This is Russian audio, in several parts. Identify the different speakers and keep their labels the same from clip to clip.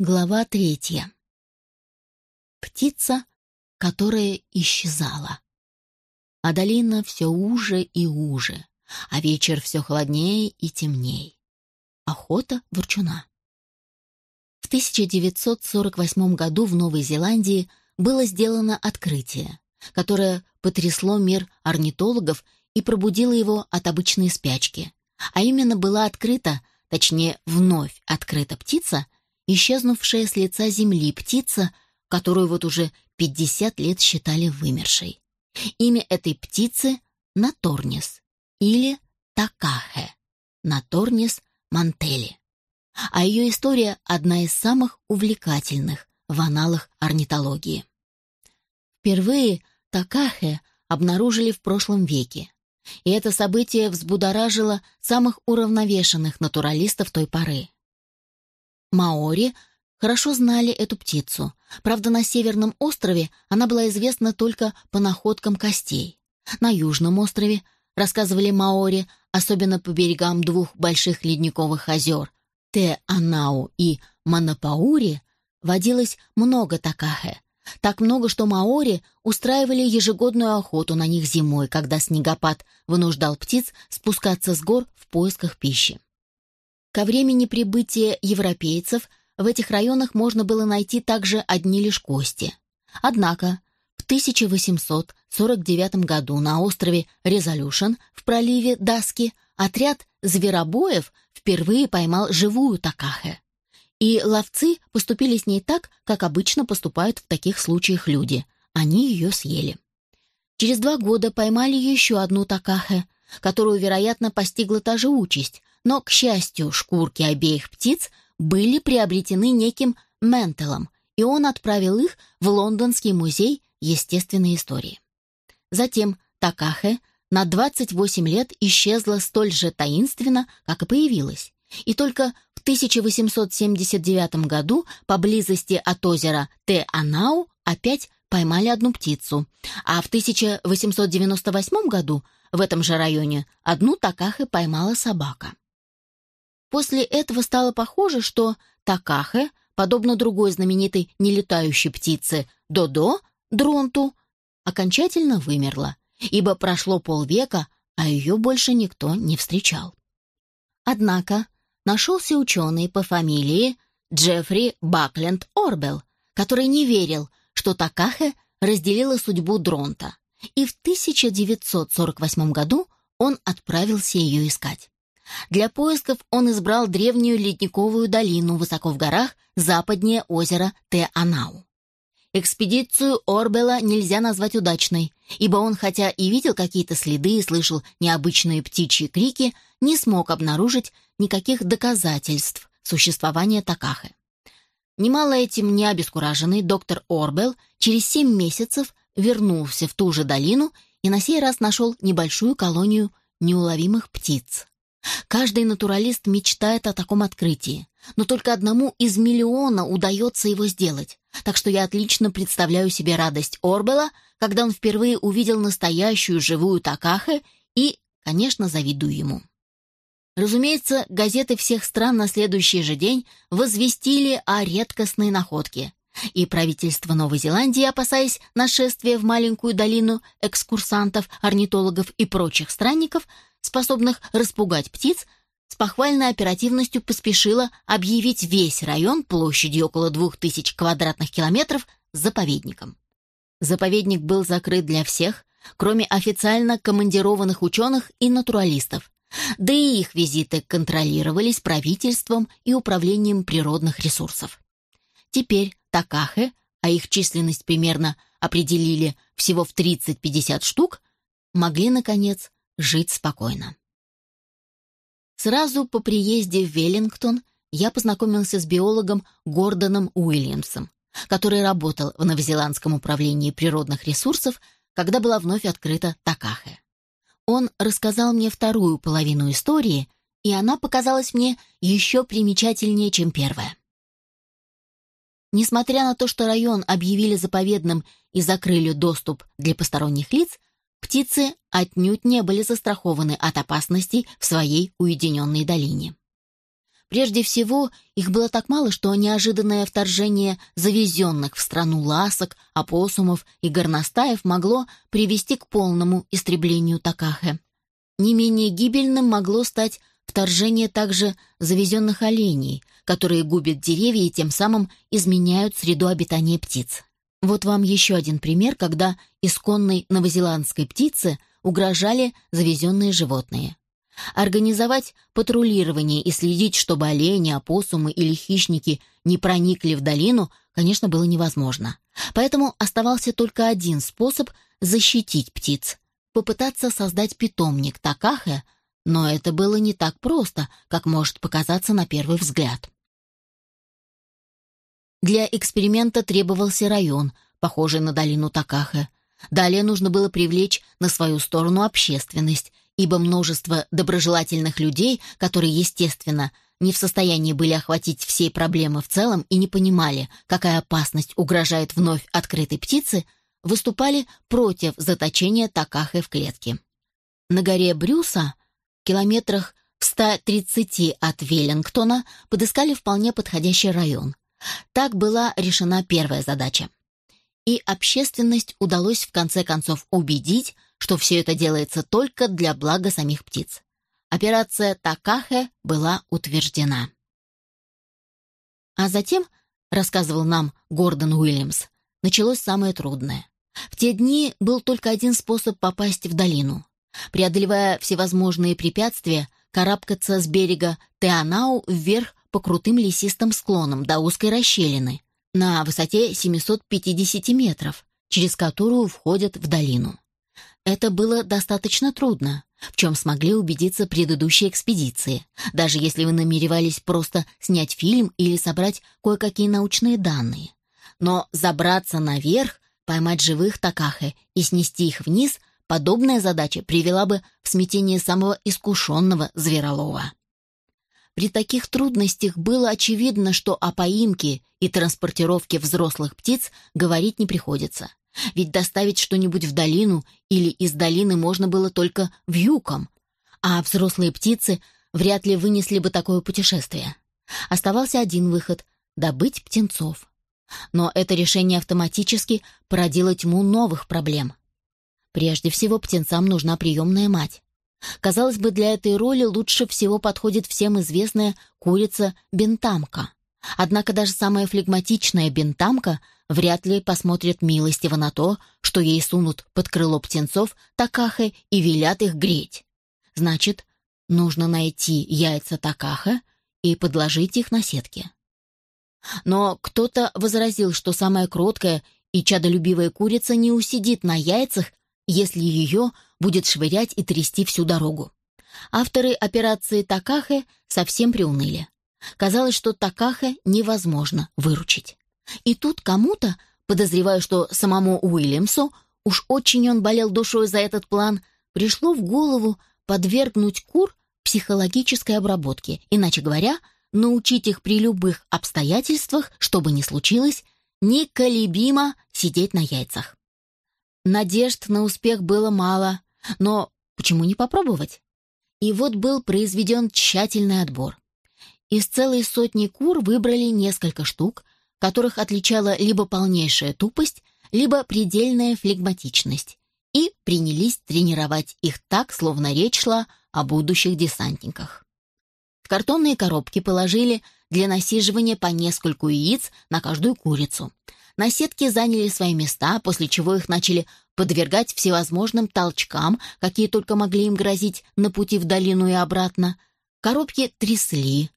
Speaker 1: Глава третья. Птица, которая исчезала. А долина все уже и уже, а вечер все холоднее и темней. Охота ворчуна. В 1948 году в Новой Зеландии было сделано открытие, которое потрясло мир орнитологов и пробудило его от обычной спячки. А именно была открыта, точнее, вновь открыта птица — исчезнувшая с лица земли птица, которую вот уже 50 лет считали вымершей. Имя этой птицы — Наторнис или Такахе, Наторнис мантели. А ее история одна из самых увлекательных в аналах орнитологии. Впервые Такахе обнаружили в прошлом веке, и это событие взбудоражило самых уравновешенных натуралистов той поры. Маори хорошо знали эту птицу. Правда, на Северном острове она была известна только по находкам костей. На Южном острове, рассказывали маори, особенно по берегам двух больших ледниковых озер, Те-Анау и Манапаури, водилось много такахе. Так много, что маори устраивали ежегодную охоту на них зимой, когда снегопад вынуждал птиц спускаться с гор в поисках пищи. Ко времени прибытия европейцев в этих районах можно было найти также одни лишь кости. Однако в 1849 году на острове Резолюшн в проливе Даски отряд зверобоев впервые поймал живую такахе. И ловцы поступили с ней так, как обычно поступают в таких случаях люди. Они ее съели. Через два года поймали еще одну такахе, которую, вероятно, постигла та же участь, но, к счастью, шкурки обеих птиц были приобретены неким Ментелом, и он отправил их в Лондонский музей естественной истории. Затем Такахе на 28 лет исчезла столь же таинственно, как и появилась, и только в 1879 году поблизости от озера Те-Анау опять поймали одну птицу, а в 1898 году в этом же районе одну Такахе поймала собака. После этого стало похоже, что Такахе, подобно другой знаменитой нелетающей птице Додо, Дронту, окончательно вымерла, ибо прошло полвека, а ее больше никто не встречал. Однако нашелся ученый по фамилии Джеффри Бакленд Орбел, который не верил, что Такахе разделила судьбу Дронта, и в 1948 году он отправился ее искать. Для поисков он избрал древнюю ледниковую долину высоко в горах западнее озера Те-Анау. Экспедицию Орбела нельзя назвать удачной, ибо он, хотя и видел какие-то следы и слышал необычные птичьи крики, не смог обнаружить никаких доказательств существования Такахы. Немало этим не обескураженный доктор Орбел через семь месяцев вернулся в ту же долину и на сей раз нашел небольшую колонию неуловимых птиц. Каждый натуралист мечтает о таком открытии, но только одному из миллиона удается его сделать. Так что я отлично представляю себе радость Орбела, когда он впервые увидел настоящую живую Такахе и, конечно, завидую ему. Разумеется, газеты всех стран на следующий же день возвестили о редкостной находке. И правительство Новой Зеландии, опасаясь нашествия в маленькую долину экскурсантов, орнитологов и прочих странников, способных распугать птиц, с похвальной оперативностью поспешила объявить весь район площадью около двух тысяч квадратных километров заповедником. Заповедник был закрыт для всех, кроме официально командированных ученых и натуралистов, да и их визиты контролировались правительством и управлением природных ресурсов. Теперь Такахе, а их численность примерно определили всего в 30-50 штук, могли, наконец, жить спокойно. Сразу по приезде в Веллингтон я познакомился с биологом Гордоном Уильямсом, который работал в Новозеландском управлении природных ресурсов, когда была вновь открыта Такахе. Он рассказал мне вторую половину истории, и она показалась мне еще примечательнее, чем первая. Несмотря на то, что район объявили заповедным и закрыли доступ для посторонних лиц, Птицы отнюдь не были застрахованы от опасностей в своей уединенной долине. Прежде всего, их было так мало, что неожиданное вторжение завезенных в страну ласок, опоссумов и горностаев могло привести к полному истреблению Такахе. Не менее гибельным могло стать вторжение также завезенных оленей, которые губят деревья и тем самым изменяют среду обитания птиц. Вот вам еще один пример, когда исконной новозеландской птице угрожали завезенные животные. Организовать патрулирование и следить, чтобы олени, опоссумы или хищники не проникли в долину, конечно, было невозможно. Поэтому оставался только один способ защитить птиц — попытаться создать питомник Такахе, но это было не так просто, как может показаться на первый взгляд. Для эксперимента требовался район, похожий на долину Такахе. Далее нужно было привлечь на свою сторону общественность ибо множество доброжелательных людей, которые, естественно, не в состоянии были охватить все проблемы в целом и не понимали, какая опасность угрожает вновь открытой птице, выступали против заточения Такахы в клетке. На горе Брюса, километрах в 130 от Веллингтона, подыскали вполне подходящий район. Так была решена первая задача. И общественность удалось в конце концов убедить, что все это делается только для блага самих птиц. Операция Такахе была утверждена. А затем, рассказывал нам Гордон Уильямс, началось самое трудное. В те дни был только один способ попасть в долину. Преодолевая всевозможные препятствия, карабкаться с берега Теанау вверх по крутым лесистым склонам до узкой расщелины на высоте 750 метров, через которую входят в долину. Это было достаточно трудно, в чем смогли убедиться предыдущие экспедиции, даже если вы намеревались просто снять фильм или собрать кое-какие научные данные. Но забраться наверх, поймать живых такахе и снести их вниз – подобная задача привела бы в смятение самого искушенного зверолова. При таких трудностях было очевидно, что о поимке и транспортировке взрослых птиц говорить не приходится. Ведь доставить что-нибудь в долину или из долины можно было только вьюком, а взрослые птицы вряд ли вынесли бы такое путешествие. Оставался один выход — добыть птенцов. Но это решение автоматически породило тьму новых проблем. Прежде всего, птенцам нужна приемная мать. Казалось бы, для этой роли лучше всего подходит всем известная курица-бентамка. Однако даже самая флегматичная бентамка вряд ли посмотрит милостиво на то, что ей сунут под крыло птенцов такахе и велят их греть. Значит, нужно найти яйца такаха и подложить их на сетки. Но кто-то возразил, что самая кроткая и чадолюбивая курица не усидит на яйцах, если ее будет швырять и трясти всю дорогу. Авторы операции Такахе совсем приуныли. Казалось, что Такахе невозможно выручить. И тут кому-то, подозреваю, что самому Уильямсу, уж очень он болел душой за этот план, пришло в голову подвергнуть кур психологической обработке, иначе говоря, научить их при любых обстоятельствах, что бы ни случилось, неколебимо сидеть на яйцах. Надежд на успех было мало, но почему не попробовать? И вот был произведен тщательный отбор. Из целой сотни кур выбрали несколько штук, которых отличала либо полнейшая тупость, либо предельная флегматичность, и принялись тренировать их так, словно речь шла о будущих десантниках. В картонные коробки положили для насиживания по нескольку яиц на каждую курицу. На сетке заняли свои места, после чего их начали подвергать всевозможным толчкам, какие только могли им грозить на пути в долину и обратно. Коробки трясли,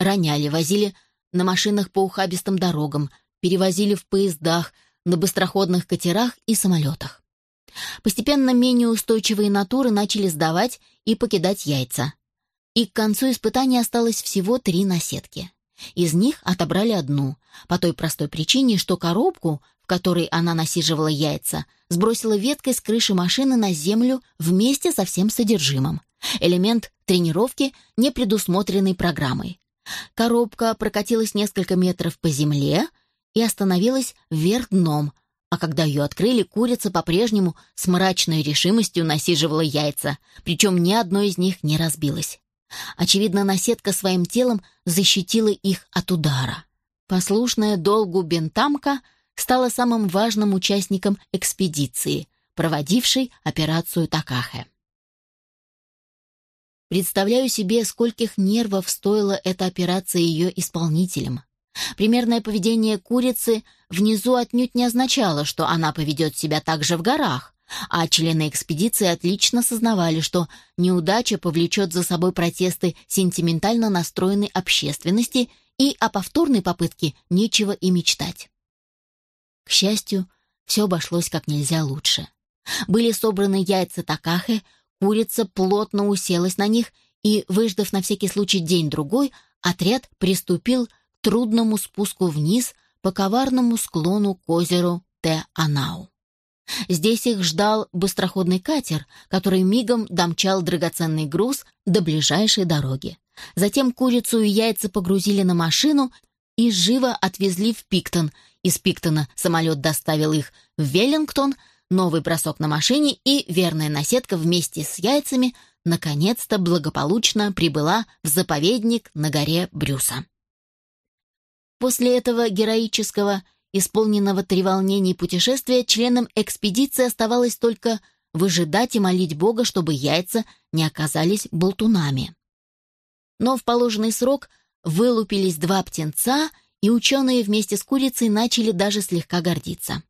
Speaker 1: роняли, возили на машинах по ухабистым дорогам, перевозили в поездах, на быстроходных катерах и самолетах. Постепенно менее устойчивые натуры начали сдавать и покидать яйца. И к концу испытания осталось всего три наседки. Из них отобрали одну, по той простой причине, что коробку, которой она насиживала яйца, сбросила веткой с крыши машины на землю вместе со всем содержимым. Элемент тренировки, не предусмотренный программой. Коробка прокатилась несколько метров по земле и остановилась вверх дном, а когда ее открыли, курица по-прежнему с мрачной решимостью насиживала яйца, причем ни одно из них не разбилось. Очевидно, наседка своим телом защитила их от удара. Послушная долгу бентамка стала самым важным участником экспедиции, проводившей операцию Такахе. Представляю себе, скольких нервов стоила эта операция ее исполнителям. Примерное поведение курицы внизу отнюдь не означало, что она поведет себя так же в горах, а члены экспедиции отлично сознавали, что неудача повлечет за собой протесты сентиментально настроенной общественности и о повторной попытке нечего и мечтать. К счастью, все обошлось как нельзя лучше. Были собраны яйца такахе, курица плотно уселась на них, и, выждав на всякий случай день-другой, отряд приступил к трудному спуску вниз по коварному склону к озеру Те-Анау. Здесь их ждал быстроходный катер, который мигом домчал драгоценный груз до ближайшей дороги. Затем курицу и яйца погрузили на машину и живо отвезли в Пиктон. Из Пиктона самолет доставил их в Веллингтон, новый бросок на машине и верная наседка вместе с яйцами наконец-то благополучно прибыла в заповедник на горе Брюса. После этого героического исполненного треволнений путешествия, членам экспедиции оставалось только выжидать и молить Бога, чтобы яйца не оказались болтунами. Но в положенный срок вылупились два птенца, и ученые вместе с курицей начали даже слегка гордиться.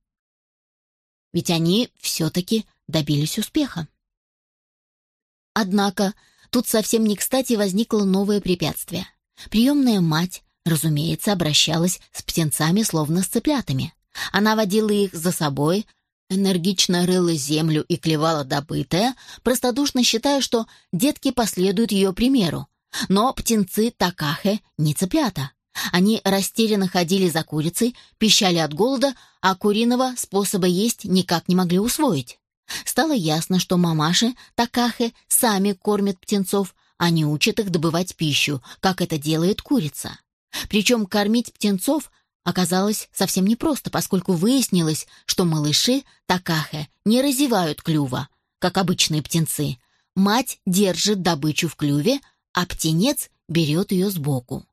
Speaker 1: Ведь они все-таки добились успеха. Однако тут совсем не кстати возникло новое препятствие. Приемная мать разумеется, обращалась с птенцами словно с цыплятами. Она водила их за собой, энергично рыла землю и клевала добытое, простодушно считая, что детки последуют ее примеру. Но птенцы Такахе не цыплята. Они растерянно ходили за курицей, пищали от голода, а куриного способа есть никак не могли усвоить. Стало ясно, что мамаши Такахе сами кормят птенцов, а не учат их добывать пищу, как это делает курица. Причем кормить птенцов оказалось совсем непросто, поскольку выяснилось, что малыши такахе не разевают клюва, как обычные птенцы. Мать держит добычу в клюве, а птенец берет ее сбоку.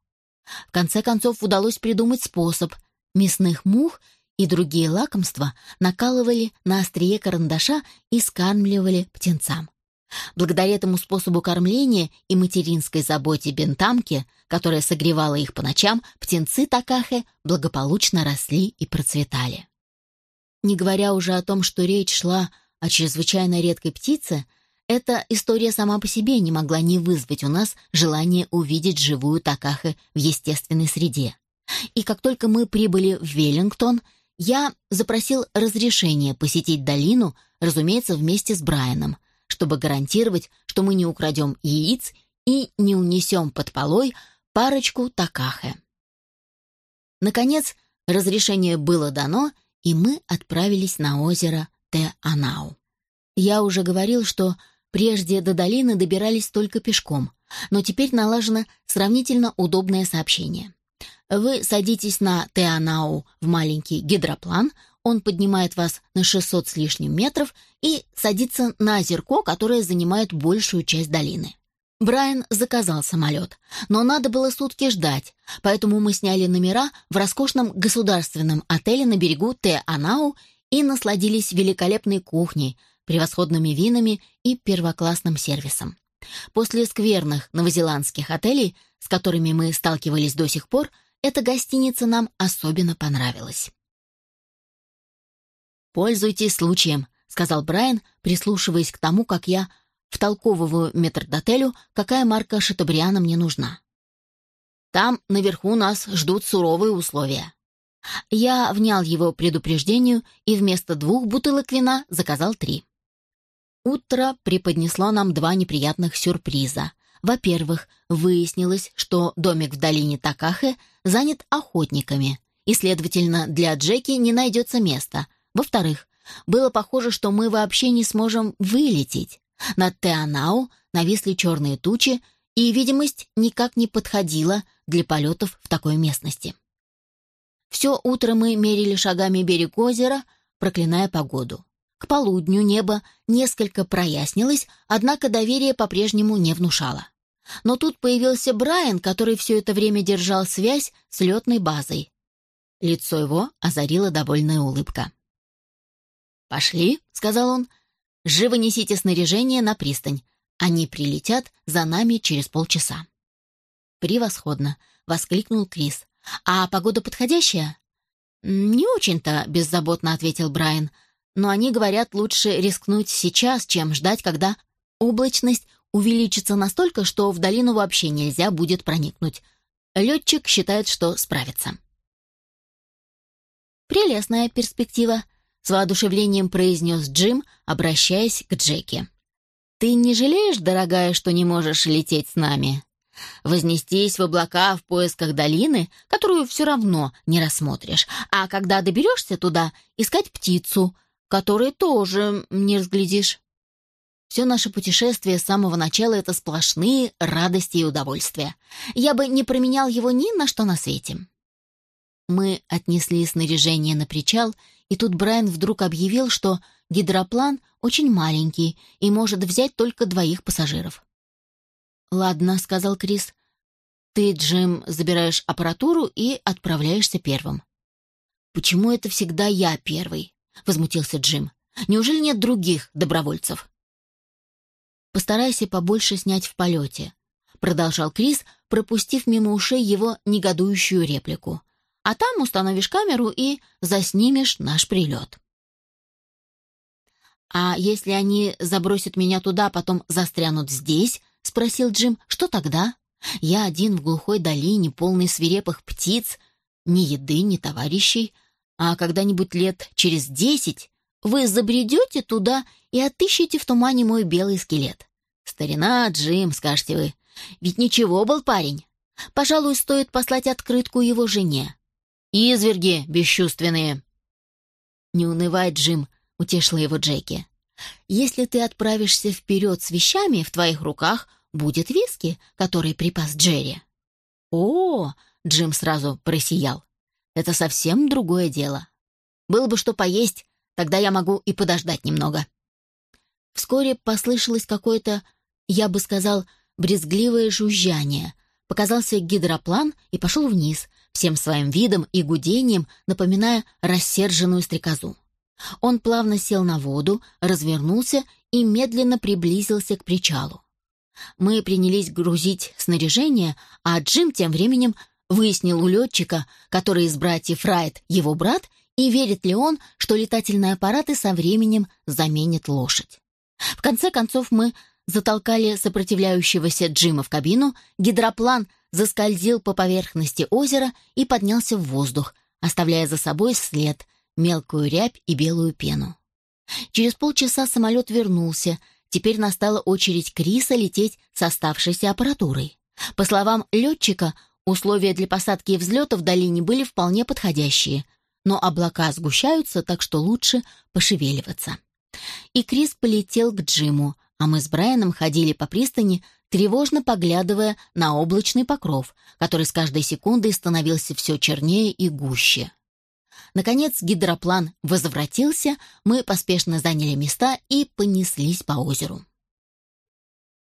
Speaker 1: В конце концов удалось придумать способ. Мясных мух и другие лакомства накалывали на острие карандаша и скармливали птенцам. Благодаря этому способу кормления и материнской заботе бентамки, которая согревала их по ночам, птенцы Такахе благополучно росли и процветали. Не говоря уже о том, что речь шла о чрезвычайно редкой птице, эта история сама по себе не могла не вызвать у нас желание увидеть живую Такахе в естественной среде. И как только мы прибыли в Веллингтон, я запросил разрешение посетить долину, разумеется, вместе с Брайаном, чтобы гарантировать, что мы не украдем яиц и не унесем под полой парочку такахе. Наконец, разрешение было дано, и мы отправились на озеро Те-Анау. Я уже говорил, что прежде до долины добирались только пешком, но теперь налажено сравнительно удобное сообщение. Вы садитесь на Теанау в маленький гидроплан, он поднимает вас на 600 с лишним метров и садится на озерко, которое занимает большую часть долины. Брайан заказал самолет, но надо было сутки ждать, поэтому мы сняли номера в роскошном государственном отеле на берегу Те-Анау и насладились великолепной кухней, превосходными винами и первоклассным сервисом. После скверных новозеландских отелей, с которыми мы сталкивались до сих пор, эта гостиница нам особенно понравилась. «Пользуйтесь случаем», — сказал Брайан, прислушиваясь к тому, как я втолковываю метрдотелю, какая марка шатобриана мне нужна. «Там наверху нас ждут суровые условия». Я внял его предупреждению и вместо двух бутылок вина заказал три. Утро преподнесло нам два неприятных сюрприза. Во-первых, выяснилось, что домик в долине Такахе занят охотниками, и, следовательно, для Джеки не найдется места, во-вторых, было похоже, что мы вообще не сможем вылететь. Над Теанау нависли черные тучи, и видимость никак не подходила для полетов в такой местности. Все утро мы мерили шагами берег озера, проклиная погоду. К полудню небо несколько прояснилось, однако доверие по-прежнему не внушало. Но тут появился Брайан, который все это время держал связь с летной базой. Лицо его озарила довольная улыбка. «Пошли», — сказал он, — «живо несите снаряжение на пристань. Они прилетят за нами через полчаса». «Превосходно», — воскликнул Крис. «А погода подходящая?» «Не очень-то», — беззаботно ответил Брайан. «Но они говорят, лучше рискнуть сейчас, чем ждать, когда облачность увеличится настолько, что в долину вообще нельзя будет проникнуть. Летчик считает, что справится». «Прелестная перспектива», — с воодушевлением произнес Джим, обращаясь к Джеки. «Ты не жалеешь, дорогая, что не можешь лететь с нами? Вознестись в облака в поисках долины, которую все равно не рассмотришь, а когда доберешься туда, искать птицу, которую тоже не разглядишь». Все наше путешествие с самого начала — это сплошные радости и удовольствия. Я бы не променял его ни на что на свете. Мы отнесли снаряжение на причал, и тут Брайан вдруг объявил, что гидроплан очень маленький и может взять только двоих пассажиров. «Ладно», — сказал Крис. «Ты, Джим, забираешь аппаратуру и отправляешься первым». «Почему это всегда я первый?» — возмутился Джим. «Неужели нет других добровольцев?» «Постарайся побольше снять в полете», — продолжал Крис, пропустив мимо ушей его негодующую реплику а там установишь камеру и заснимешь наш прилет. «А если они забросят меня туда, потом застрянут здесь?» — спросил Джим. «Что тогда? Я один в глухой долине, полный свирепых птиц, ни еды, ни товарищей. А когда-нибудь лет через десять вы забредете туда и отыщете в тумане мой белый скелет. Старина Джим, скажете вы. Ведь ничего был парень. Пожалуй, стоит послать открытку его жене. «Изверги бесчувственные!» «Не унывай, Джим», — утешила его Джеки. «Если ты отправишься вперед с вещами, в твоих руках будет виски, который припас Джерри». «О!» — Джим сразу просиял. «Это совсем другое дело. Было бы что поесть, тогда я могу и подождать немного». Вскоре послышалось какое-то, я бы сказал, брезгливое жужжание. Показался гидроплан и пошел вниз, всем своим видом и гудением напоминая рассерженную стрекозу. Он плавно сел на воду, развернулся и медленно приблизился к причалу. Мы принялись грузить снаряжение, а Джим тем временем выяснил у летчика, который из братьев Райт его брат, и верит ли он, что летательные аппараты со временем заменят лошадь. В конце концов мы затолкали сопротивляющегося Джима в кабину, гидроплан заскользил по поверхности озера и поднялся в воздух, оставляя за собой след, мелкую рябь и белую пену. Через полчаса самолет вернулся, теперь настала очередь Криса лететь с оставшейся аппаратурой. По словам летчика, условия для посадки и взлета в долине были вполне подходящие, но облака сгущаются, так что лучше пошевеливаться. И Крис полетел к Джиму, а мы с Брайаном ходили по пристани, тревожно поглядывая на облачный покров, который с каждой секундой становился все чернее и гуще. Наконец гидроплан возвратился, мы поспешно заняли места и понеслись по озеру.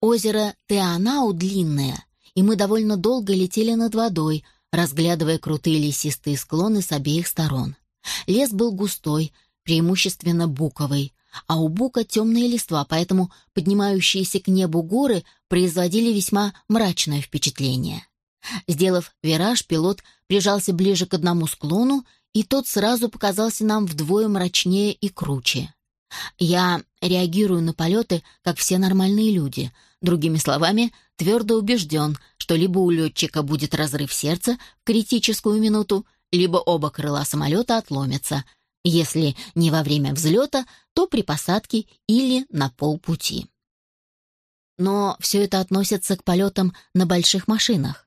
Speaker 1: Озеро Теанау длинное, и мы довольно долго летели над водой, разглядывая крутые лесистые склоны с обеих сторон. Лес был густой, преимущественно буковый, а у бука темные листва, поэтому поднимающиеся к небу горы производили весьма мрачное впечатление. Сделав вираж, пилот прижался ближе к одному склону, и тот сразу показался нам вдвое мрачнее и круче. Я реагирую на полеты, как все нормальные люди. Другими словами, твердо убежден, что либо у летчика будет разрыв сердца в критическую минуту, либо оба крыла самолета отломятся, если не во время взлета, то при посадке или на полпути. Но все это относится к полетам на больших машинах.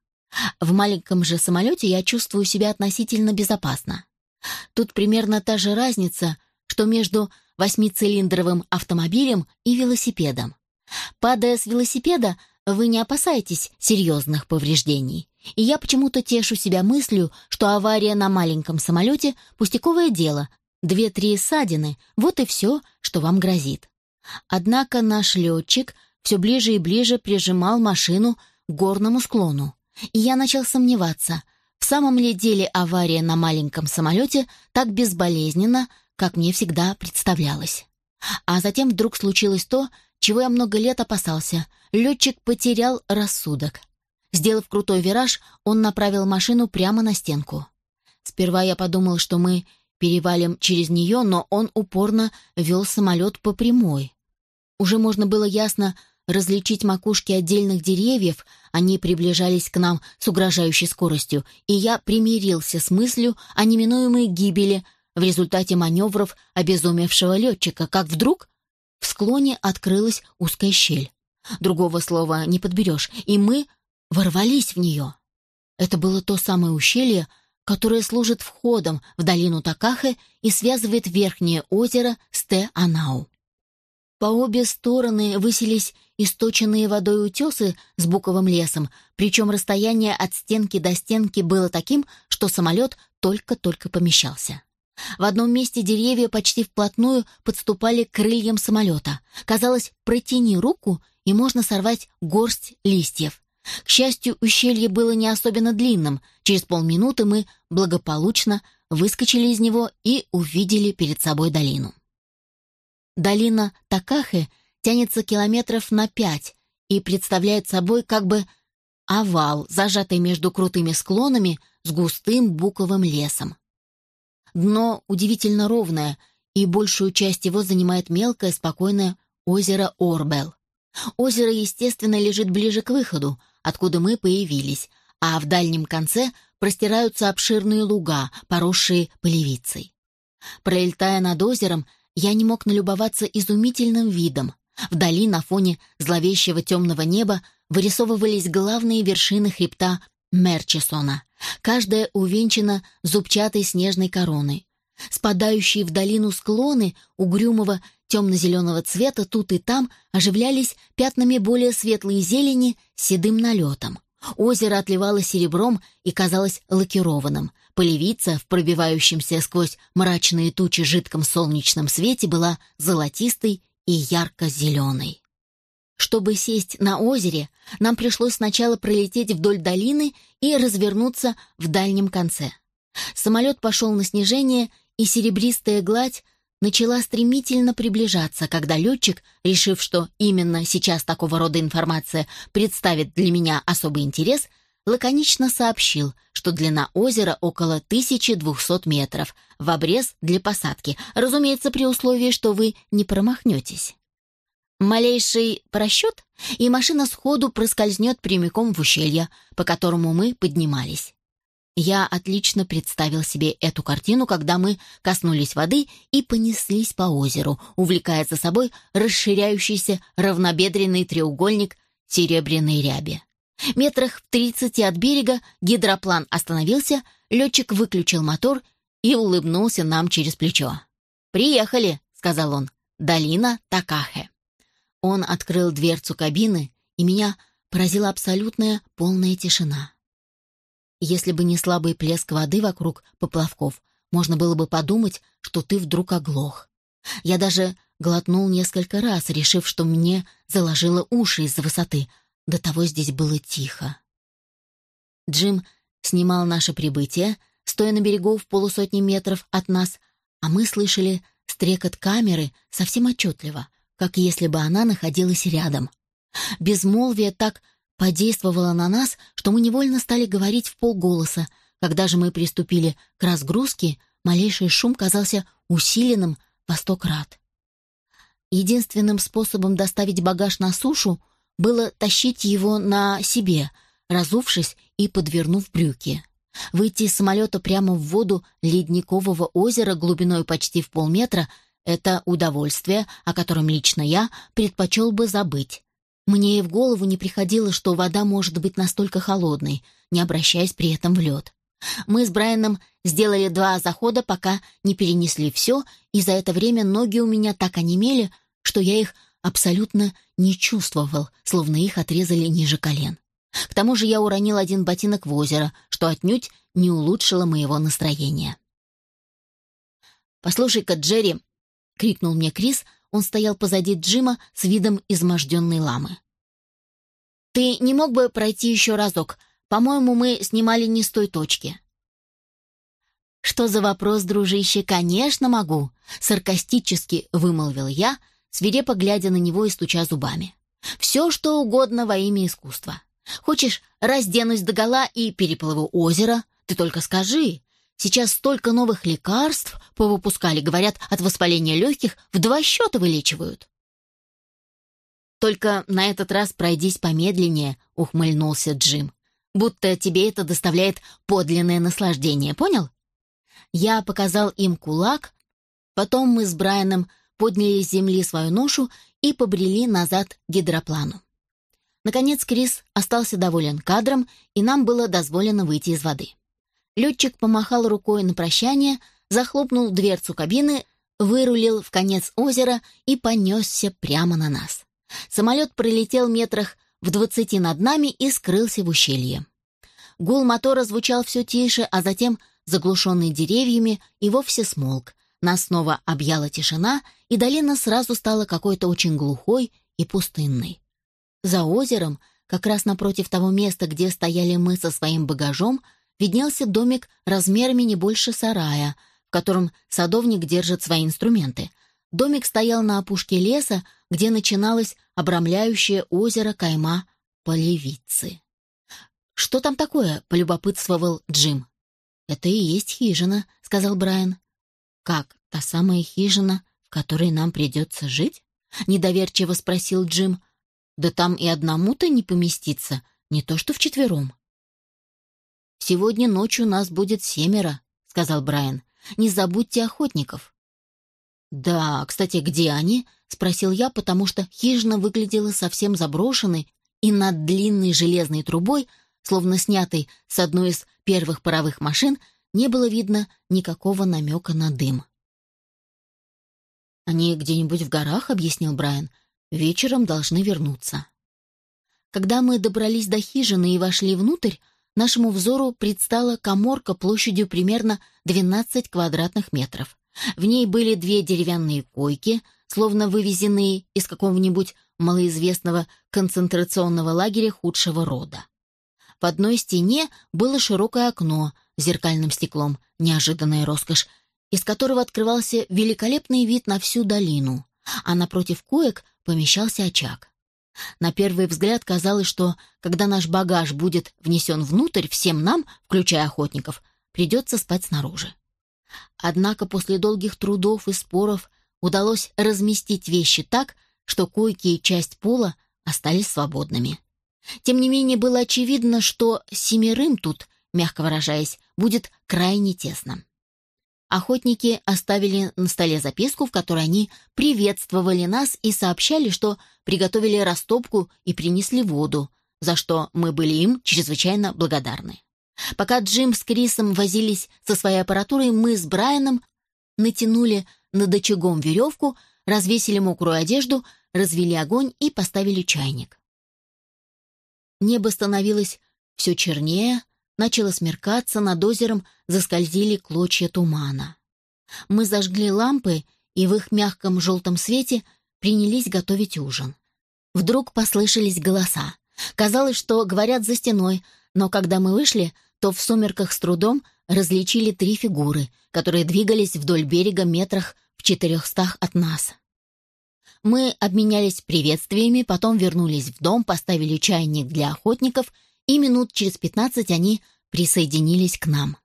Speaker 1: В маленьком же самолете я чувствую себя относительно безопасно. Тут примерно та же разница, что между восьмицилиндровым автомобилем и велосипедом. Падая с велосипеда, вы не опасаетесь серьезных повреждений. И я почему-то тешу себя мыслью, что авария на маленьком самолете – пустяковое дело, Две-три ссадины — вот и все, что вам грозит. Однако наш летчик все ближе и ближе прижимал машину к горному склону. И я начал сомневаться, в самом ли деле авария на маленьком самолете так безболезненна, как мне всегда представлялось. А затем вдруг случилось то, чего я много лет опасался. Летчик потерял рассудок. Сделав крутой вираж, он направил машину прямо на стенку. Сперва я подумал, что мы перевалим через нее, но он упорно вел самолет по прямой. Уже можно было ясно различить макушки отдельных деревьев, они приближались к нам с угрожающей скоростью, и я примирился с мыслью о неминуемой гибели в результате маневров обезумевшего летчика, как вдруг в склоне открылась узкая щель. Другого слова не подберешь, и мы ворвались в нее. Это было то самое ущелье, которое служит входом в долину Такахе и связывает верхнее озеро с Те-Анау. По обе стороны высились источенные водой утесы с буковым лесом, причем расстояние от стенки до стенки было таким, что самолет только-только помещался. В одном месте деревья почти вплотную подступали к крыльям самолета. Казалось, протяни руку, и можно сорвать горсть листьев. К счастью, ущелье было не особенно длинным. Через полминуты мы благополучно выскочили из него и увидели перед собой долину. Долина Такахе тянется километров на пять и представляет собой как бы овал, зажатый между крутыми склонами с густым буковым лесом. Дно удивительно ровное, и большую часть его занимает мелкое спокойное озеро Орбел. Озеро, естественно, лежит ближе к выходу, откуда мы появились, а в дальнем конце простираются обширные луга, поросшие полевицей. Пролетая над озером, я не мог налюбоваться изумительным видом. Вдали, на фоне зловещего темного неба, вырисовывались главные вершины хребта Мерчесона. Каждая увенчана зубчатой снежной короной. Спадающие в долину склоны угрюмого темно-зеленого цвета тут и там оживлялись пятнами более светлой зелени с седым налетом. Озеро отливало серебром и казалось лакированным. Полевица в пробивающемся сквозь мрачные тучи жидком солнечном свете была золотистой и ярко-зеленой. Чтобы сесть на озере, нам пришлось сначала пролететь вдоль долины и развернуться в дальнем конце. Самолет пошел на снижение, и серебристая гладь начала стремительно приближаться, когда летчик, решив, что именно сейчас такого рода информация представит для меня особый интерес, лаконично сообщил, что длина озера около 1200 метров, в обрез для посадки, разумеется, при условии, что вы не промахнетесь. Малейший просчет, и машина сходу проскользнет прямиком в ущелье, по которому мы поднимались. Я отлично представил себе эту картину, когда мы коснулись воды и понеслись по озеру, увлекая за собой расширяющийся равнобедренный треугольник серебряной ряби. Метрах в тридцати от берега гидроплан остановился, летчик выключил мотор и улыбнулся нам через плечо. «Приехали», — сказал он, — «долина Такахе». Он открыл дверцу кабины, и меня поразила абсолютная полная тишина. Если бы не слабый плеск воды вокруг поплавков, можно было бы подумать, что ты вдруг оглох. Я даже глотнул несколько раз, решив, что мне заложило уши из-за высоты. До того здесь было тихо. Джим снимал наше прибытие, стоя на берегу в полусотни метров от нас, а мы слышали стрекот камеры совсем отчетливо, как если бы она находилась рядом. Безмолвие так подействовало на нас, что мы невольно стали говорить в полголоса. Когда же мы приступили к разгрузке, малейший шум казался усиленным во сто крат. Единственным способом доставить багаж на сушу было тащить его на себе, разувшись и подвернув брюки. Выйти из самолета прямо в воду ледникового озера глубиной почти в полметра — это удовольствие, о котором лично я предпочел бы забыть. Мне и в голову не приходило, что вода может быть настолько холодной, не обращаясь при этом в лед. Мы с Брайаном сделали два захода, пока не перенесли все, и за это время ноги у меня так онемели, что я их абсолютно не чувствовал, словно их отрезали ниже колен. К тому же я уронил один ботинок в озеро, что отнюдь не улучшило моего настроения. «Послушай-ка, Джерри!» — крикнул мне Крис, он стоял позади Джима с видом изможденной ламы. Ты не мог бы пройти еще разок? По-моему, мы снимали не с той точки». «Что за вопрос, дружище? Конечно, могу!» Саркастически вымолвил я, свирепо глядя на него и стуча зубами. «Все, что угодно во имя искусства. Хочешь, разденусь догола и переплыву озеро? Ты только скажи. Сейчас столько новых лекарств повыпускали, говорят, от воспаления легких в два счета вылечивают». «Только на этот раз пройдись помедленнее», — ухмыльнулся Джим. «Будто тебе это доставляет подлинное наслаждение, понял?» Я показал им кулак, потом мы с Брайаном подняли с земли свою ношу и побрели назад гидроплану. Наконец Крис остался доволен кадром, и нам было дозволено выйти из воды. Летчик помахал рукой на прощание, захлопнул дверцу кабины, вырулил в конец озера и понесся прямо на нас. Самолет пролетел метрах в двадцати над нами и скрылся в ущелье. Гул мотора звучал все тише, а затем заглушенный деревьями, и вовсе смолк. Нас снова объяла тишина, и долина сразу стала какой-то очень глухой и пустынной. За озером, как раз напротив того места, где стояли мы со своим багажом, виднелся домик размерами не больше сарая, в котором садовник держит свои инструменты. Домик стоял на опушке леса, где начиналось обрамляющее озеро кайма Полевицы. «Что там такое?» — полюбопытствовал Джим. «Это и есть хижина», — сказал Брайан. «Как, та самая хижина, в которой нам придется жить?» — недоверчиво спросил Джим. «Да там и одному-то не поместиться, не то что вчетвером». «Сегодня ночью нас будет семеро», — сказал Брайан. «Не забудьте охотников». «Да, кстати, где они?» — спросил я, потому что хижина выглядела совсем заброшенной, и над длинной железной трубой словно снятый с одной из первых паровых машин, не было видно никакого намека на дым. «Они где-нибудь в горах», — объяснил Брайан. «Вечером должны вернуться». Когда мы добрались до хижины и вошли внутрь, нашему взору предстала коморка площадью примерно 12 квадратных метров. В ней были две деревянные койки, словно вывезенные из какого-нибудь малоизвестного концентрационного лагеря худшего рода. В одной стене было широкое окно с зеркальным стеклом, неожиданная роскошь, из которого открывался великолепный вид на всю долину, а напротив коек помещался очаг. На первый взгляд казалось, что, когда наш багаж будет внесен внутрь, всем нам, включая охотников, придется спать снаружи. Однако после долгих трудов и споров удалось разместить вещи так, что койки и часть пола остались свободными. Тем не менее, было очевидно, что семерым тут, мягко выражаясь, будет крайне тесно. Охотники оставили на столе записку, в которой они приветствовали нас и сообщали, что приготовили растопку и принесли воду, за что мы были им чрезвычайно благодарны. Пока Джим с Крисом возились со своей аппаратурой, мы с Брайаном натянули над очагом веревку, развесили мокрую одежду, развели огонь и поставили чайник. Небо становилось все чернее, начало смеркаться, над озером заскользили клочья тумана. Мы зажгли лампы и в их мягком желтом свете принялись готовить ужин. Вдруг послышались голоса. Казалось, что говорят за стеной, но когда мы вышли, то в сумерках с трудом различили три фигуры, которые двигались вдоль берега метрах в четырехстах от нас. Мы обменялись приветствиями, потом вернулись в дом, поставили чайник для охотников, и минут через пятнадцать они присоединились к нам.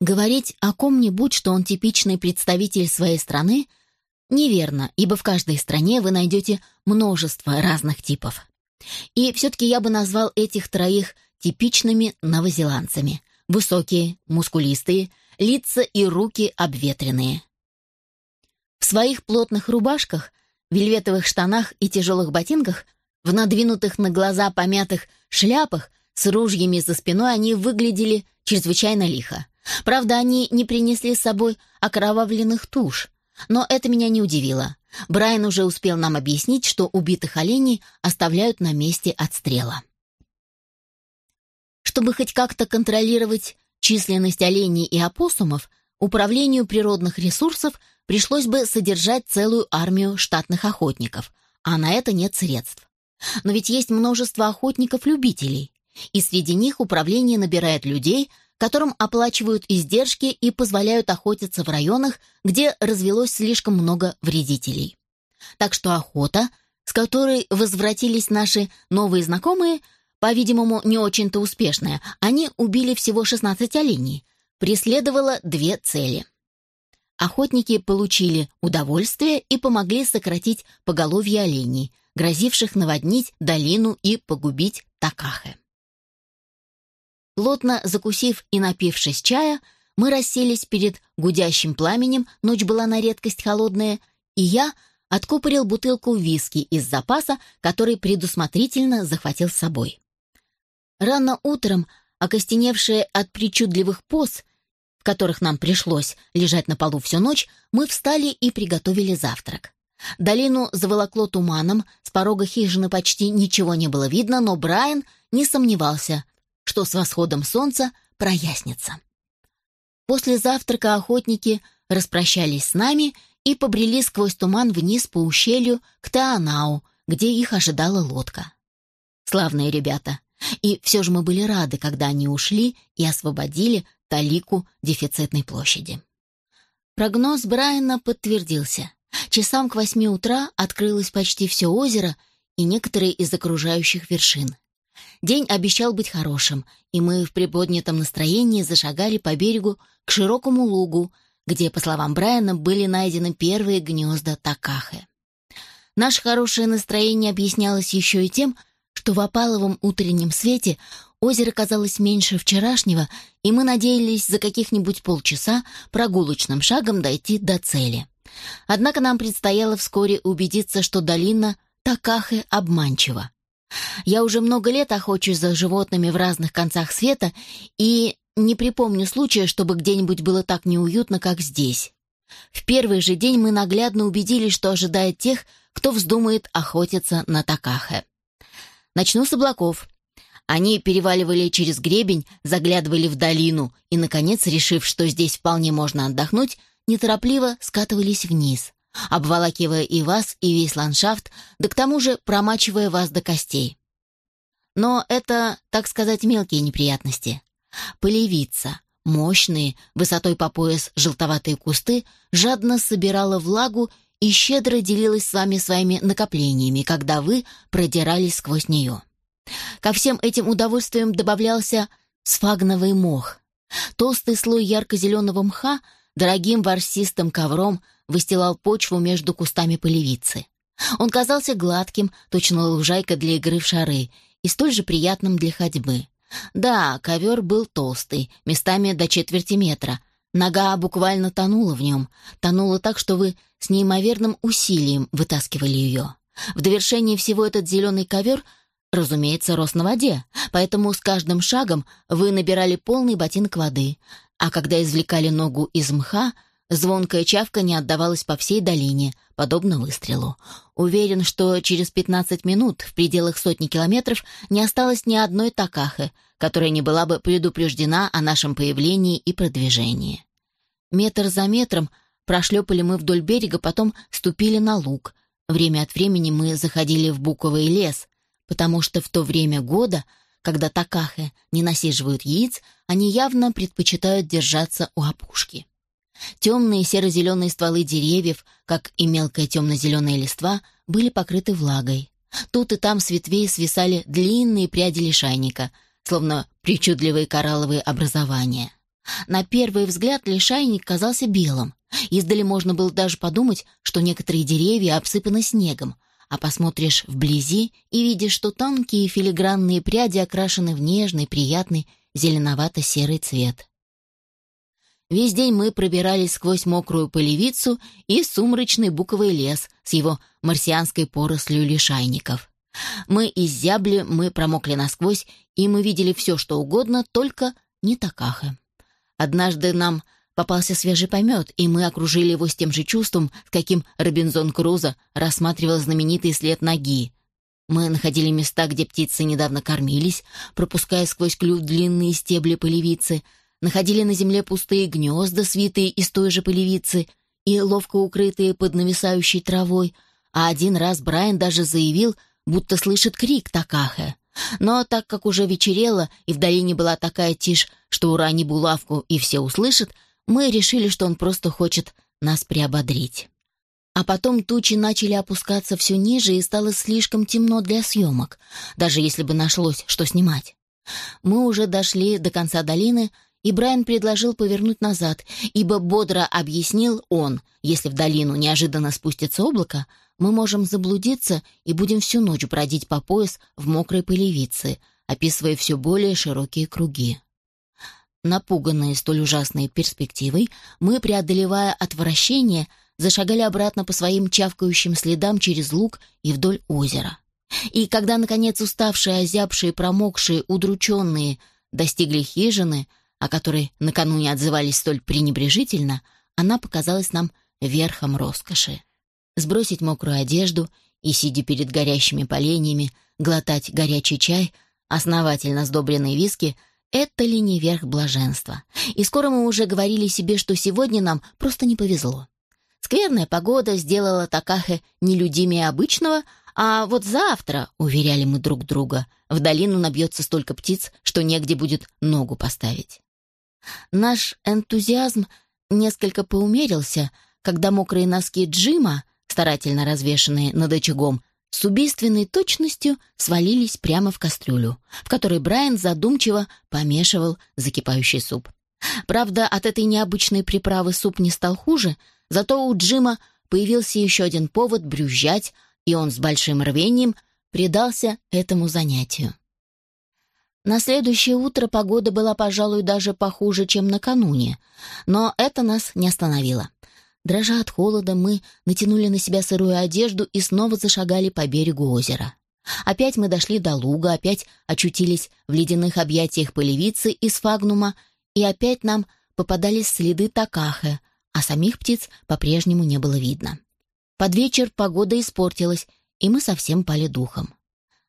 Speaker 1: Говорить о ком-нибудь, что он типичный представитель своей страны, неверно, ибо в каждой стране вы найдете множество разных типов. И все-таки я бы назвал этих троих типичными новозеландцами. Высокие, мускулистые, лица и руки обветренные. В своих плотных рубашках вельветовых штанах и тяжелых ботинках, в надвинутых на глаза помятых шляпах с ружьями за спиной они выглядели чрезвычайно лихо. Правда, они не принесли с собой окровавленных туш, но это меня не удивило. Брайан уже успел нам объяснить, что убитых оленей оставляют на месте отстрела. Чтобы хоть как-то контролировать численность оленей и опоссумов, Управлению природных ресурсов пришлось бы содержать целую армию штатных охотников, а на это нет средств. Но ведь есть множество охотников-любителей, и среди них управление набирает людей, которым оплачивают издержки и позволяют охотиться в районах, где развелось слишком много вредителей. Так что охота, с которой возвратились наши новые знакомые, по-видимому, не очень-то успешная. Они убили всего 16 оленей, преследовала две цели. Охотники получили удовольствие и помогли сократить поголовье оленей, грозивших наводнить долину и погубить Такахе. Плотно закусив и напившись чая, мы расселись перед гудящим пламенем, ночь была на редкость холодная, и я откупорил бутылку виски из запаса, который предусмотрительно захватил с собой. Рано утром, окостеневшие от причудливых поз, в которых нам пришлось лежать на полу всю ночь, мы встали и приготовили завтрак. Долину заволокло туманом, с порога хижины почти ничего не было видно, но Брайан не сомневался, что с восходом солнца прояснится. После завтрака охотники распрощались с нами и побрели сквозь туман вниз по ущелью к Таанау, где их ожидала лодка. Славные ребята. И все же мы были рады, когда они ушли и освободили талику дефицитной площади. Прогноз Брайана подтвердился. Часам к восьми утра открылось почти все озеро и некоторые из окружающих вершин. День обещал быть хорошим, и мы в приподнятом настроении зашагали по берегу к широкому лугу, где, по словам Брайана, были найдены первые гнезда такахы. Наше хорошее настроение объяснялось еще и тем, что в опаловом утреннем свете озеро казалось меньше вчерашнего, и мы надеялись за каких-нибудь полчаса прогулочным шагом дойти до цели. Однако нам предстояло вскоре убедиться, что долина Такахы обманчива. Я уже много лет охочусь за животными в разных концах света и не припомню случая, чтобы где-нибудь было так неуютно, как здесь. В первый же день мы наглядно убедились, что ожидает тех, кто вздумает охотиться на Такахе. Начну с облаков. Они переваливали через гребень, заглядывали в долину и, наконец, решив, что здесь вполне можно отдохнуть, неторопливо скатывались вниз, обволакивая и вас, и весь ландшафт, да к тому же промачивая вас до костей. Но это, так сказать, мелкие неприятности. Полевица, мощные, высотой по пояс желтоватые кусты, жадно собирала влагу и щедро делилась с вами своими накоплениями, когда вы продирались сквозь нее. Ко всем этим удовольствиям добавлялся сфагновый мох. Толстый слой ярко-зеленого мха дорогим ворсистым ковром выстилал почву между кустами полевицы. Он казался гладким, точно лужайка для игры в шары, и столь же приятным для ходьбы. Да, ковер был толстый, местами до четверти метра, Нога буквально тонула в нем, тонула так, что вы с неимоверным усилием вытаскивали ее. В довершение всего этот зеленый ковер, разумеется, рос на воде, поэтому с каждым шагом вы набирали полный ботинок воды, а когда извлекали ногу из мха, звонкая чавка не отдавалась по всей долине, подобно выстрелу. Уверен, что через 15 минут в пределах сотни километров не осталось ни одной такахы, которая не была бы предупреждена о нашем появлении и продвижении. Метр за метром прошлепали мы вдоль берега, потом ступили на луг. Время от времени мы заходили в буковый лес, потому что в то время года, когда такахи не насиживают яиц, они явно предпочитают держаться у опушки. Темные серо-зеленые стволы деревьев, как и мелкая темно-зеленая листва, были покрыты влагой. Тут и там с ветвей свисали длинные пряди лишайника — словно причудливые коралловые образования. На первый взгляд лишайник казался белым. Издали можно было даже подумать, что некоторые деревья обсыпаны снегом, а посмотришь вблизи и видишь, что тонкие филигранные пряди окрашены в нежный, приятный зеленовато-серый цвет. Весь день мы пробирались сквозь мокрую полевицу и сумрачный буковый лес с его марсианской порослью лишайников. Мы изябли, мы промокли насквозь, и мы видели все, что угодно, только не такахы. Однажды нам попался свежий помет, и мы окружили его с тем же чувством, с каким Робинзон Крузо рассматривал знаменитый след ноги. Мы находили места, где птицы недавно кормились, пропуская сквозь клюв длинные стебли полевицы, находили на земле пустые гнезда, свитые из той же полевицы и ловко укрытые под нависающей травой, а один раз Брайан даже заявил — будто слышит крик Такахе. Но так как уже вечерело и в долине была такая тишь, что урани булавку и все услышат, мы решили, что он просто хочет нас приободрить. А потом тучи начали опускаться все ниже, и стало слишком темно для съемок, даже если бы нашлось, что снимать. Мы уже дошли до конца долины, и Брайан предложил повернуть назад, ибо бодро объяснил он, если в долину неожиданно спустится облако, мы можем заблудиться и будем всю ночь бродить по пояс в мокрой пылевице, описывая все более широкие круги. Напуганные столь ужасной перспективой, мы, преодолевая отвращение, зашагали обратно по своим чавкающим следам через луг и вдоль озера. И когда, наконец, уставшие, озябшие, промокшие, удрученные достигли хижины, о которой накануне отзывались столь пренебрежительно, она показалась нам верхом роскоши. Сбросить мокрую одежду и, сидя перед горящими поленьями, глотать горячий чай, основательно сдобренные виски — это ли не верх блаженства? И скоро мы уже говорили себе, что сегодня нам просто не повезло. Скверная погода сделала Такахе нелюдимее обычного, а вот завтра, уверяли мы друг друга, в долину набьется столько птиц, что негде будет ногу поставить. Наш энтузиазм несколько поумерился, когда мокрые носки Джима, старательно развешанные над очагом, с убийственной точностью свалились прямо в кастрюлю, в которой Брайан задумчиво помешивал закипающий суп. Правда, от этой необычной приправы суп не стал хуже, зато у Джима появился еще один повод брюзжать, и он с большим рвением предался этому занятию. На следующее утро погода была, пожалуй, даже похуже, чем накануне, но это нас не остановило. Дрожа от холода, мы натянули на себя сырую одежду и снова зашагали по берегу озера. Опять мы дошли до луга, опять очутились в ледяных объятиях полевицы из фагнума, и опять нам попадались следы такахе, а самих птиц по-прежнему не было видно. Под вечер погода испортилась, и мы совсем пали духом.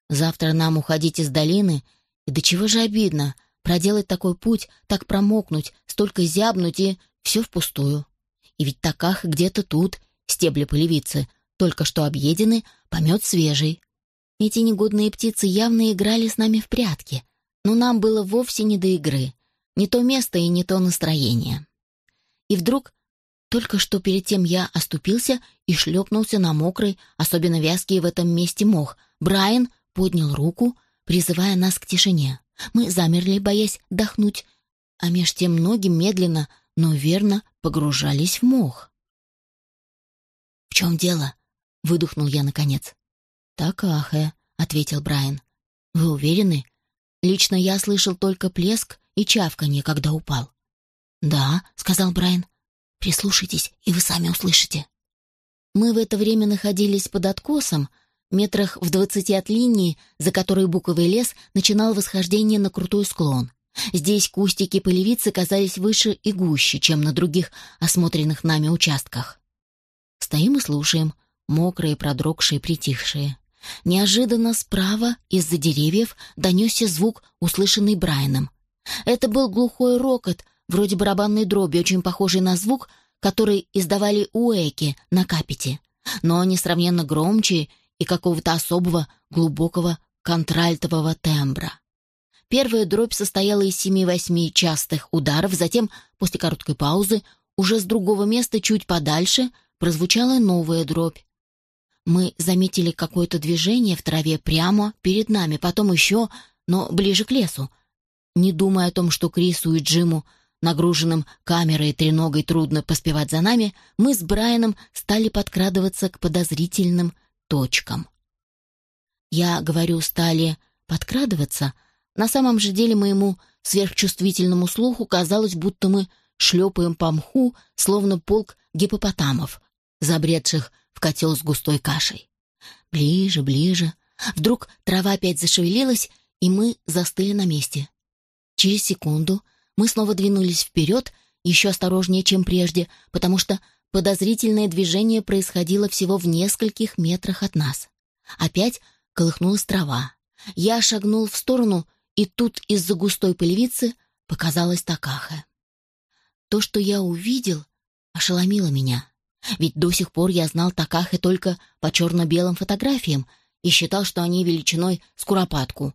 Speaker 1: Завтра нам уходить из долины, и до чего же обидно проделать такой путь, так промокнуть, столько зябнуть и все впустую. И ведь таках где-то тут, стебли полевицы, только что объедены, помет свежий. Эти негодные птицы явно играли с нами в прятки, но нам было вовсе не до игры, не то место и не то настроение. И вдруг, только что перед тем я оступился и шлепнулся на мокрый, особенно вязкий в этом месте мох. Брайан поднял руку, призывая нас к тишине. Мы замерли, боясь дохнуть, а меж тем ноги медленно, но верно погружались в мох. «В чем дело?» — выдохнул я наконец. «Так, ахэ», — ответил Брайан. «Вы уверены? Лично я слышал только плеск и чавканье, когда упал». «Да», — сказал Брайан. «Прислушайтесь, и вы сами услышите». Мы в это время находились под откосом, метрах в двадцати от линии, за которой буковый лес начинал восхождение на крутой склон. Здесь кустики полевицы казались выше и гуще, чем на других осмотренных нами участках. Стоим и слушаем, мокрые, продрогшие, притихшие. Неожиданно справа из-за деревьев донесся звук, услышанный Брайаном. Это был глухой рокот, вроде барабанной дроби, очень похожий на звук, который издавали уэки на капите, но несравненно громче и какого-то особого глубокого контральтового тембра. Первая дробь состояла из семи-восьми частых ударов, затем, после короткой паузы, уже с другого места чуть подальше прозвучала новая дробь. Мы заметили какое-то движение в траве прямо перед нами, потом еще, но ближе к лесу. Не думая о том, что Крису и Джиму, нагруженным камерой и треногой, трудно поспевать за нами, мы с Брайаном стали подкрадываться к подозрительным точкам. Я, говорю, стали подкрадываться. На самом же деле моему сверхчувствительному слуху казалось, будто мы шлепаем по мху, словно полк гипопотамов, забредших в котел с густой кашей. Ближе, ближе. Вдруг трава опять зашевелилась, и мы застыли на месте. Через секунду мы снова двинулись вперед, еще осторожнее, чем прежде, потому что Подозрительное движение происходило всего в нескольких метрах от нас. Опять колыхнулась трава. Я шагнул в сторону, и тут из-за густой пыльвицы показалась Такаха. То, что я увидел, ошеломило меня. Ведь до сих пор я знал Такахе только по черно-белым фотографиям, и считал, что они величиной с куропатку,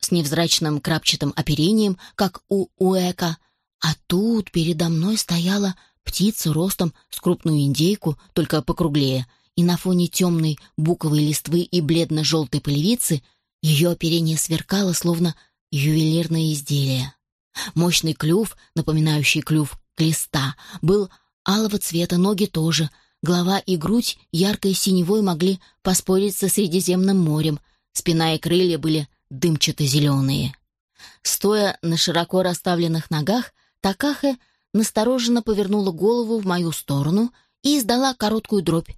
Speaker 1: с невзрачным крапчатым оперением, как у уэка, а тут передо мной стояла птица ростом с крупную индейку, только покруглее, и на фоне темной буковой листвы и бледно-желтой полевицы ее оперение сверкало, словно ювелирное изделие. Мощный клюв, напоминающий клюв клеста, был алого цвета, ноги тоже. Голова и грудь яркой синевой могли поспорить со Средиземным морем. Спина и крылья были дымчато-зеленые. Стоя на широко расставленных ногах, Такахе настороженно повернула голову в мою сторону и издала короткую дробь.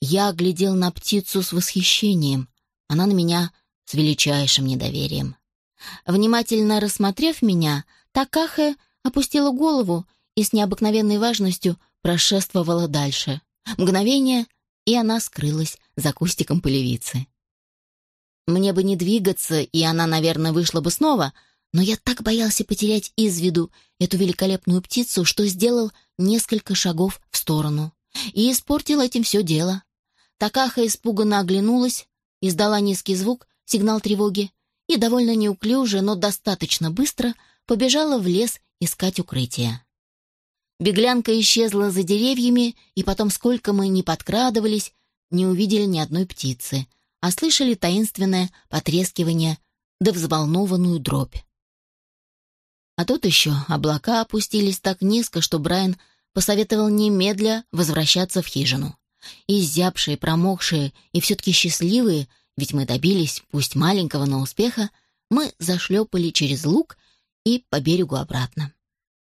Speaker 1: Я глядел на птицу с восхищением. Она на меня с величайшим недоверием. Внимательно рассмотрев меня, Такахе опустила голову и с необыкновенной важностью прошествовала дальше. Мгновение, и она скрылась за кустиком полевицы. Мне бы не двигаться, и она, наверное, вышла бы снова, но я так боялся потерять из виду эту великолепную птицу, что сделал несколько шагов в сторону и испортил этим все дело. Такаха испуганно оглянулась, издала низкий звук, сигнал тревоги, и довольно неуклюже, но достаточно быстро побежала в лес искать укрытие. Беглянка исчезла за деревьями, и потом, сколько мы ни подкрадывались, не увидели ни одной птицы, а слышали таинственное потрескивание да взволнованную дробь. А тут еще облака опустились так низко, что Брайан посоветовал немедля возвращаться в хижину. Изябшие, промокшие и все-таки счастливые, ведь мы добились, пусть маленького, но успеха, мы зашлепали через луг и по берегу обратно.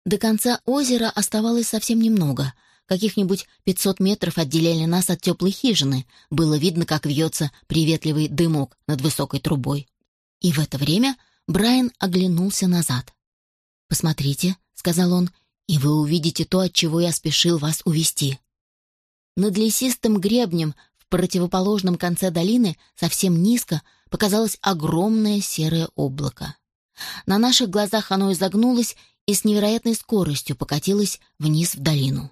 Speaker 1: До конца озера оставалось совсем немного. Каких-нибудь пятьсот метров отделяли нас от теплой хижины. Было видно, как вьется приветливый дымок над высокой трубой. И в это время Брайан оглянулся назад. «Посмотрите», — сказал он, — «и вы увидите то, от чего я спешил вас увести. Над лесистым гребнем противоположном конце долины, совсем низко, показалось огромное серое облако. На наших глазах оно изогнулось и с невероятной скоростью покатилось вниз в долину.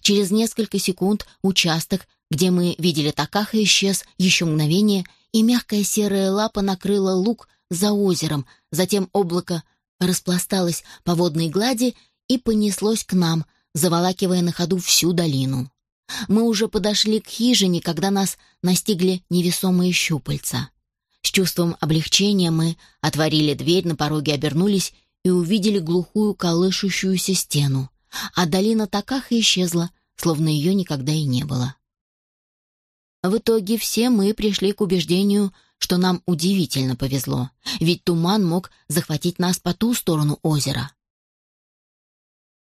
Speaker 1: Через несколько секунд участок, где мы видели Такаха, исчез еще мгновение, и мягкая серая лапа накрыла луг за озером, затем облако распласталось по водной глади и понеслось к нам, заволакивая на ходу всю долину. Мы уже подошли к хижине, когда нас настигли невесомые щупальца. С чувством облегчения мы отворили дверь, на пороге обернулись и увидели глухую колышущуюся стену, а долина Такаха исчезла, словно ее никогда и не было. В итоге все мы пришли к убеждению, что нам удивительно повезло, ведь туман мог захватить нас по ту сторону озера.